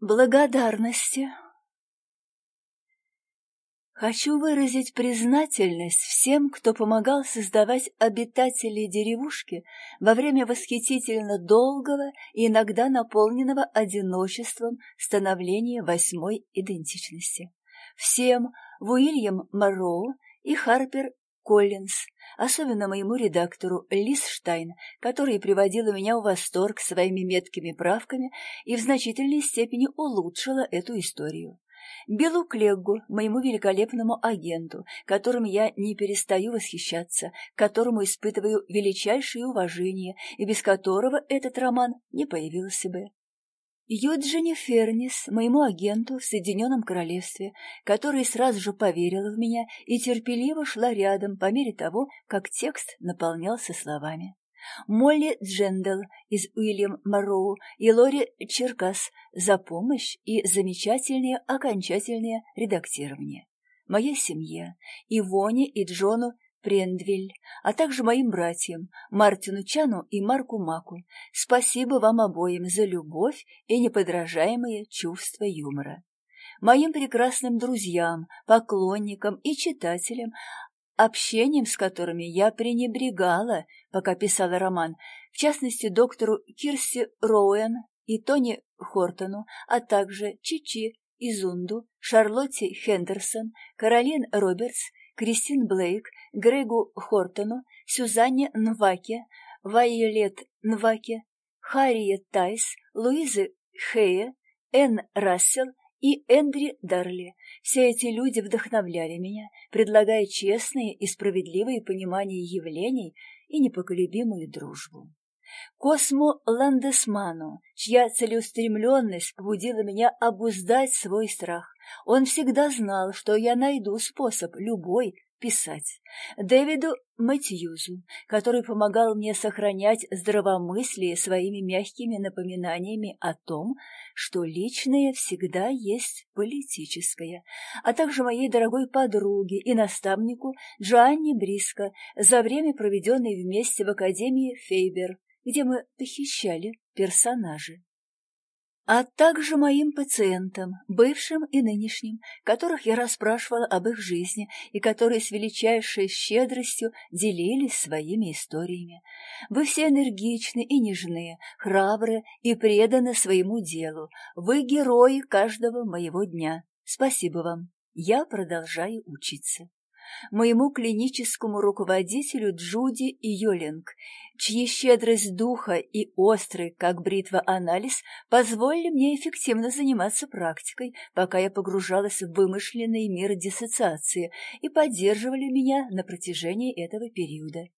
Благодарности. Хочу выразить признательность всем, кто помогал создавать обитателей деревушки во время восхитительно долгого и иногда наполненного одиночеством становления восьмой идентичности. Всем Уильям Марроу и Харпер Коллинз, особенно моему редактору Лиз Штайн, которая приводила меня в восторг своими меткими правками и в значительной степени улучшила эту историю. Биллу Клеггу, моему великолепному агенту, которым я не перестаю восхищаться, которому испытываю величайшее уважение и без которого этот роман не появился бы. Юджини Фернис, моему агенту в Соединенном Королевстве, которая сразу же поверила в меня и терпеливо шла рядом по мере того, как текст наполнялся словами. Молли Джендел из Уильям Марроу и Лори Черкас за помощь и замечательное окончательное редактирование. Моя семья, Ивоне и Джону Прендвиль, а также моим братьям Мартину Чану и Марку Маку. Спасибо вам обоим за любовь и неподражаемые чувства юмора. Моим прекрасным друзьям, поклонникам и читателям, общением с которыми я пренебрегала, пока писала роман, в частности, доктору Кирси Роуэн и Тони Хортону, а также Чичи Изунду, Шарлотте Хендерсон, Каролин Робертс, Кристин Блейк, Грегу Хортону, Сюзанне Нваке, Вайолет Нваке, Харриет Тайс, Луизы Хея, Энн Рассел и Эндри Дарли. Все эти люди вдохновляли меня, предлагая честные и справедливые понимания явлений и непоколебимую дружбу. Космо Ландесману, чья целеустремленность побудила меня обуздать свой страх. Он всегда знал, что я найду способ любой писать. Дэвиду Матьюзу, который помогал мне сохранять здравомыслие своими мягкими напоминаниями о том, что личное всегда есть политическое, а также моей дорогой подруге и наставнику Джоанне Бриско за время, проведенное вместе в Академии Фейбер, где мы похищали персонажей а также моим пациентам, бывшим и нынешним, которых я расспрашивала об их жизни и которые с величайшей щедростью делились своими историями. Вы все энергичны и нежны, храбры и преданы своему делу. Вы герои каждого моего дня. Спасибо вам. Я продолжаю учиться моему клиническому руководителю Джуди Йолинг, чьи щедрость духа и острый, как бритва, анализ позволили мне эффективно заниматься практикой, пока я погружалась в вымышленный мир диссоциации и поддерживали меня на протяжении этого периода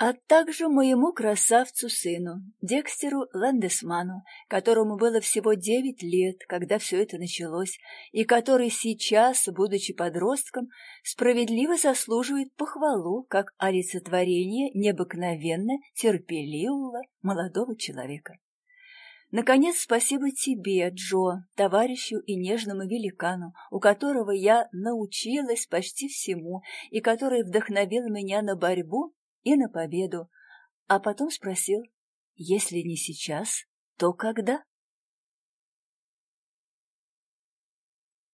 а также моему красавцу-сыну, Декстеру Ландесману, которому было всего девять лет, когда все это началось, и который сейчас, будучи подростком, справедливо заслуживает похвалу как олицетворение необыкновенно терпеливого молодого человека. Наконец, спасибо тебе, Джо, товарищу и нежному великану, у которого я научилась почти всему и который вдохновил меня на борьбу и на победу, а потом спросил, если не сейчас, то когда?